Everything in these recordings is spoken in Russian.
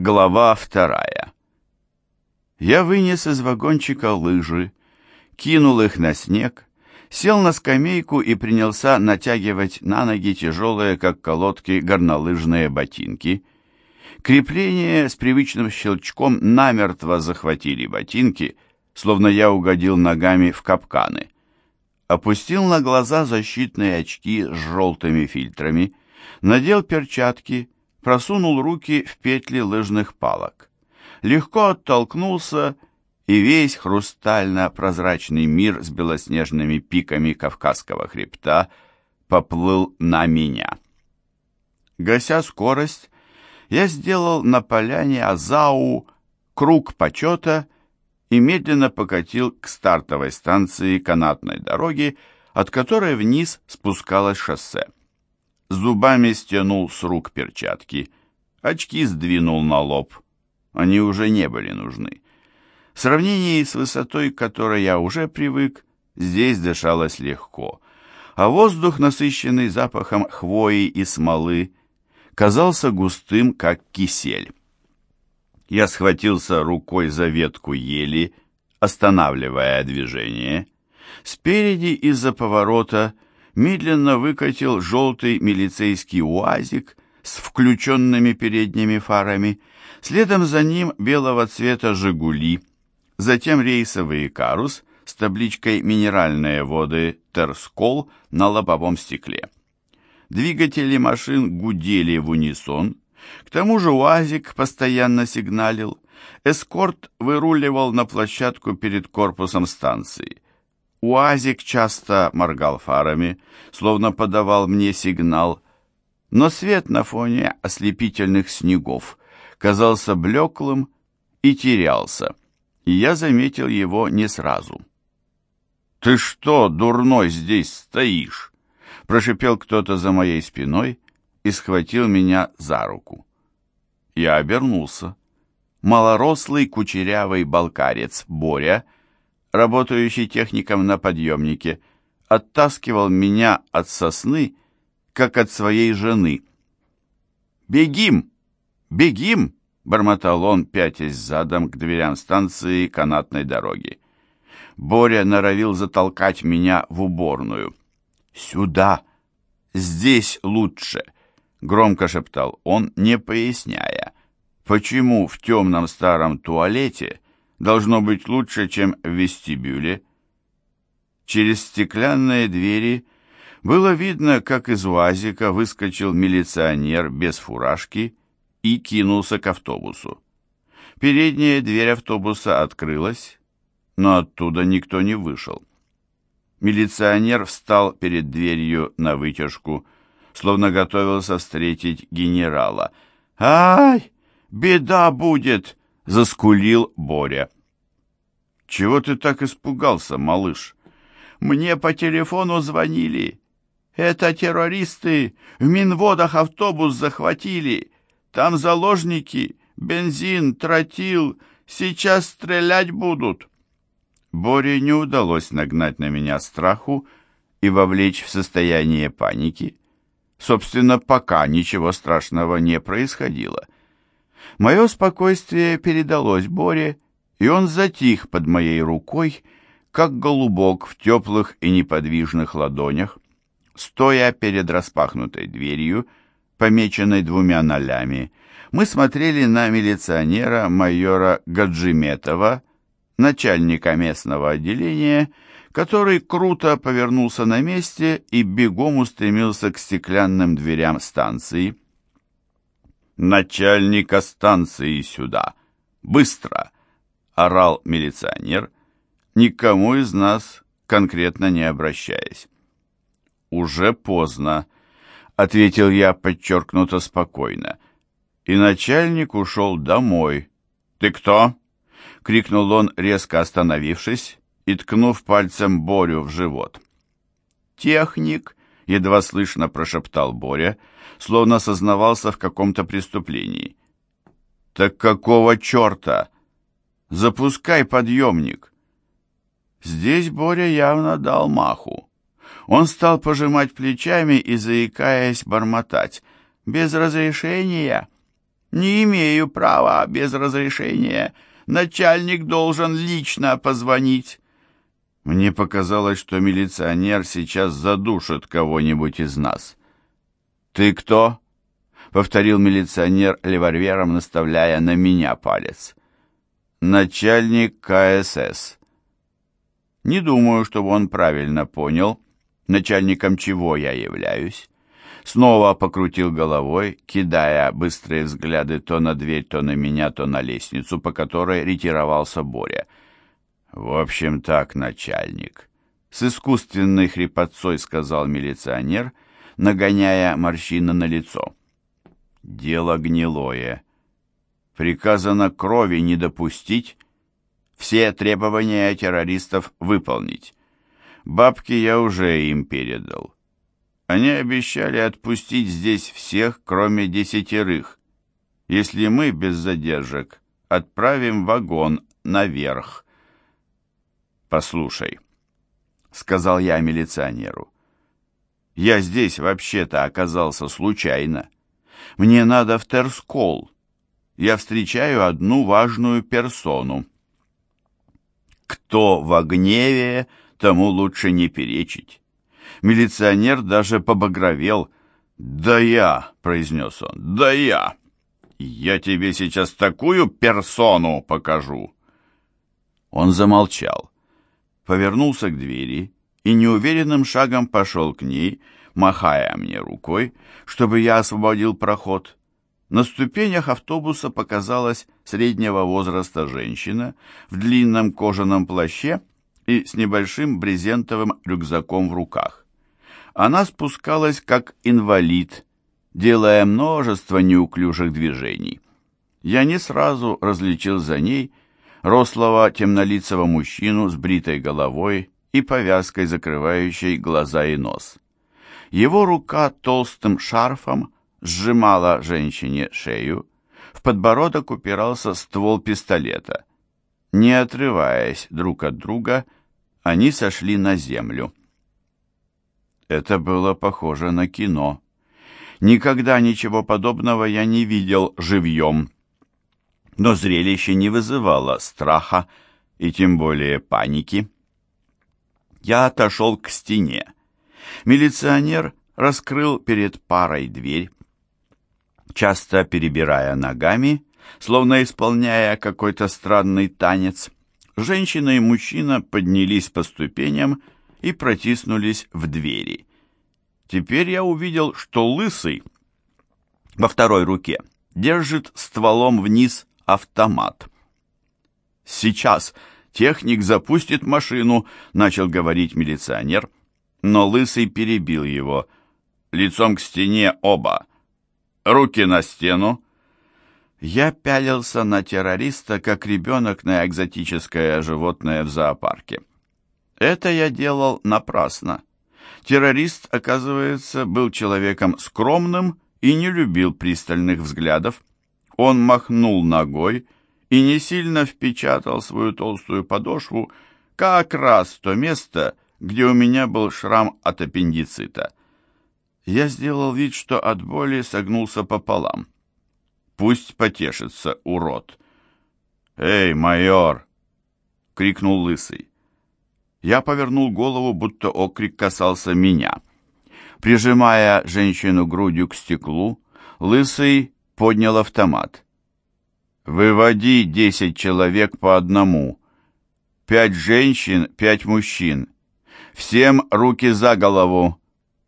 Глава вторая. Я вынес из вагончика лыжи, кинул их на снег, сел на скамейку и принялся натягивать на ноги тяжелые, как колодки, горнолыжные ботинки. Крепление с привычным щелчком намертво захватили ботинки, словно я угодил ногами в капканы. Опустил на глаза защитные очки с желтыми фильтрами, надел перчатки — просунул руки в петли лыжных палок. Легко оттолкнулся, и весь хрустально-прозрачный мир с белоснежными пиками Кавказского хребта поплыл на меня. Гася скорость, я сделал на поляне Азау круг почета и медленно покатил к стартовой станции канатной дороги, от которой вниз спускалось шоссе зубами стянул с рук перчатки, очки сдвинул на лоб. Они уже не были нужны. В сравнении с высотой, к которой я уже привык, здесь дышалось легко, а воздух, насыщенный запахом хвои и смолы, казался густым, как кисель. Я схватился рукой за ветку ели, останавливая движение. Спереди из-за поворота – медленно выкатил желтый милицейский УАЗик с включенными передними фарами, следом за ним белого цвета «Жигули», затем рейсовый «Карус» с табличкой «Минеральные воды Терскол» на лобовом стекле. Двигатели машин гудели в унисон, к тому же УАЗик постоянно сигналил, эскорт выруливал на площадку перед корпусом станции – УАЗик часто моргал фарами, словно подавал мне сигнал, но свет на фоне ослепительных снегов казался блеклым и терялся, и я заметил его не сразу. «Ты что, дурной, здесь стоишь?» Прошипел кто-то за моей спиной и схватил меня за руку. Я обернулся. Малорослый кучерявый балкарец Боря — работающий техником на подъемнике, оттаскивал меня от сосны, как от своей жены. «Бегим! Бегим!» — бормотал он, пятясь задом к дверям станции канатной дороги. Боря норовил затолкать меня в уборную. «Сюда! Здесь лучше!» — громко шептал он, не поясняя, почему в темном старом туалете должно быть лучше, чем в вестибюле. Через стеклянные двери было видно, как из УАЗика выскочил милиционер без фуражки и кинулся к автобусу. Передняя дверь автобуса открылась, но оттуда никто не вышел. Милиционер встал перед дверью на вытяжку, словно готовился встретить генерала. «Ай, беда будет!» Заскулил Боря. «Чего ты так испугался, малыш?» «Мне по телефону звонили. Это террористы в Минводах автобус захватили. Там заложники, бензин, тротил. Сейчас стрелять будут». Боре не удалось нагнать на меня страху и вовлечь в состояние паники. Собственно, пока ничего страшного не происходило. Мое спокойствие передалось Боре, и он затих под моей рукой, как голубок в теплых и неподвижных ладонях, стоя перед распахнутой дверью, помеченной двумя нолями, мы смотрели на милиционера майора Гаджиметова, начальника местного отделения, который круто повернулся на месте и бегом устремился к стеклянным дверям станции начальника станции сюда! Быстро!» — орал милиционер, никому из нас конкретно не обращаясь. «Уже поздно», — ответил я подчеркнуто спокойно. И начальник ушел домой. «Ты кто?» — крикнул он, резко остановившись и ткнув пальцем Борю в живот. «Техник», — едва слышно прошептал Боря, — словно сознавался в каком-то преступлении. «Так какого черта? Запускай подъемник!» Здесь Боря явно дал маху. Он стал пожимать плечами и, заикаясь, бормотать. «Без разрешения? «Не имею права без разрешения. Начальник должен лично позвонить». Мне показалось, что милиционер сейчас задушит кого-нибудь из нас. «Ты кто?» — повторил милиционер револьвером, наставляя на меня палец. «Начальник КСС». Не думаю, чтобы он правильно понял, начальником чего я являюсь. Снова покрутил головой, кидая быстрые взгляды то на дверь, то на меня, то на лестницу, по которой ретировался Боря. «В общем так, начальник», — с искусственной хрипотцой сказал милиционер, нагоняя морщины на лицо. «Дело гнилое. Приказано крови не допустить, все требования террористов выполнить. Бабки я уже им передал. Они обещали отпустить здесь всех, кроме десятерых, если мы без задержек отправим вагон наверх. «Послушай», — сказал я милиционеру, — «я здесь вообще-то оказался случайно. Мне надо в Терскол. Я встречаю одну важную персону». Кто во гневе, тому лучше не перечить. Милиционер даже побагровел. «Да я», — произнес он, — «да я! Я тебе сейчас такую персону покажу!» Он замолчал, повернулся к двери и неуверенным шагом пошел к ней, махая мне рукой, чтобы я освободил проход. На ступенях автобуса показалась среднего возраста женщина в длинном кожаном плаще и с небольшим брезентовым рюкзаком в руках. Она спускалась как инвалид, делая множество неуклюжих движений. Я не сразу различил за ней рослого темнолицего мужчину с бритой головой и повязкой, закрывающей глаза и нос. Его рука толстым шарфом сжимала женщине шею, в подбородок упирался ствол пистолета. Не отрываясь друг от друга, они сошли на землю. Это было похоже на кино. Никогда ничего подобного я не видел живьем. Но зрелище не вызывало страха и тем более паники. Я отошел к стене. Милиционер раскрыл перед парой дверь, часто перебирая ногами, словно исполняя какой-то странный танец. Женщина и мужчина поднялись по ступеням и протиснулись в двери. Теперь я увидел, что лысый во второй руке держит стволом вниз автомат. «Сейчас техник запустит машину», — начал говорить милиционер, но лысый перебил его. «Лицом к стене оба, Руки на стену!» Я пялился на террориста, как ребенок на экзотическое животное в зоопарке. Это я делал напрасно. Террорист, оказывается, был человеком скромным и не любил пристальных взглядов. Он махнул ногой и не сильно впечатал свою толстую подошву как раз в то место, где у меня был шрам от аппендицита. Я сделал вид, что от боли согнулся пополам. Пусть потешится, урод. «Эй, майор!» — крикнул лысый. Я повернул голову, будто окрик касался меня. Прижимая женщину грудью к стеклу, лысый поднял автомат. «Выводи десять человек по одному. Пять женщин, пять мужчин. Всем руки за голову.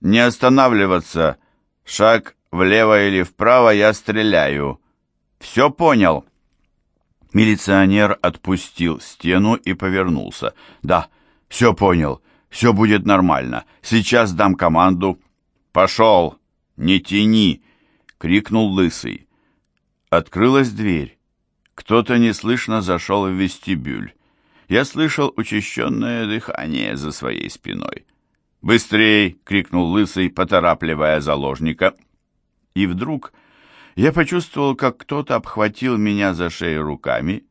Не останавливаться. Шаг влево или вправо я стреляю. Все понял?» Милиционер отпустил стену и повернулся. «Да, все понял. Все будет нормально. Сейчас дам команду». «Пошел! Не тяни!» — крикнул Лысый. Открылась дверь. Кто-то неслышно зашел в вестибюль. Я слышал учащенное дыхание за своей спиной. «Быстрей!» — крикнул Лысый, поторапливая заложника. И вдруг я почувствовал, как кто-то обхватил меня за шею руками,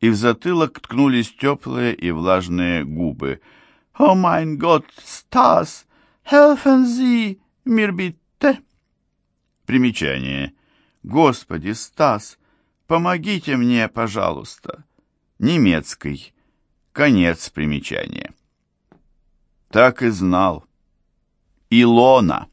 и в затылок ткнулись теплые и влажные губы. «О майн год, Стас! Helfen Sie mir bitte!» Примечание. Господи, Стас, помогите мне, пожалуйста. Немецкий. Конец примечания. Так и знал. Илона.